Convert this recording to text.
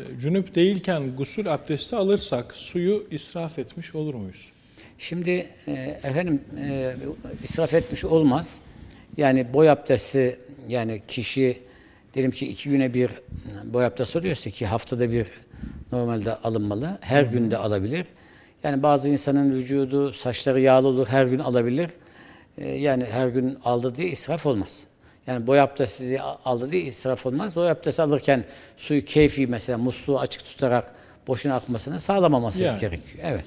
E, Cünüp değilken gusül abdesti alırsak suyu israf etmiş olur muyuz? Şimdi e, efendim e, israf etmiş olmaz. Yani boy abdesti yani kişi diyelim ki iki güne bir boy abdesti oluyorsa ki haftada bir normalde alınmalı. Her gün de alabilir. Yani bazı insanın vücudu, saçları yağlı olur, her gün alabilir. E, yani her gün aldı diye israf olmaz. Yani boy abdesti aldı diye israf olmaz. Boy abdesti alırken suyu keyfi mesela musluğu açık tutarak boşuna akmasını sağlamaması Yani. gerekiyor. Evet.